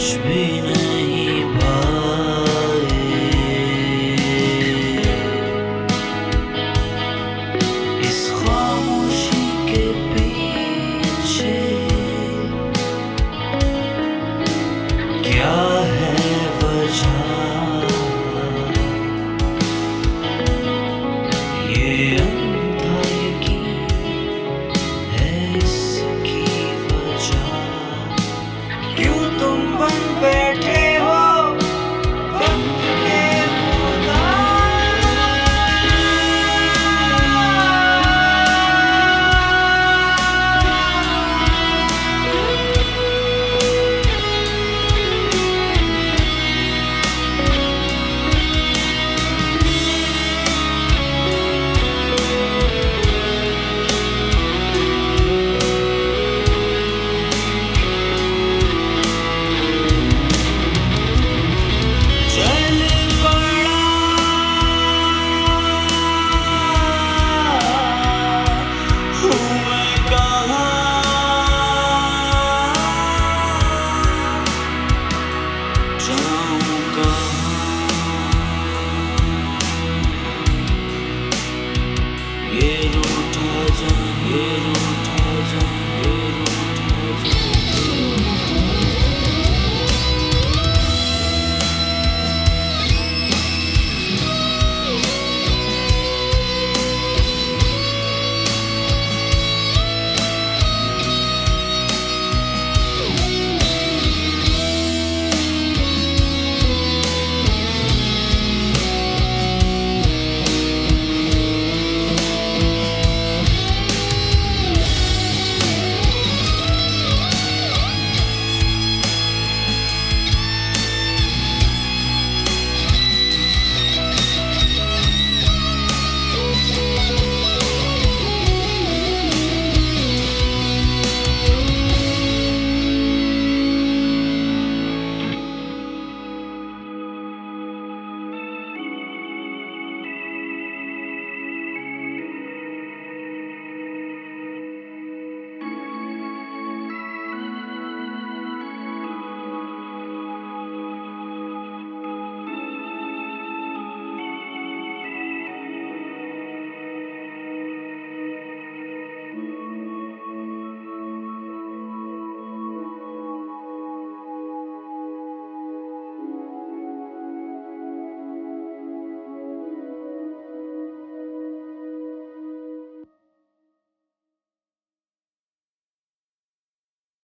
خوش بھی بیٹھے Ele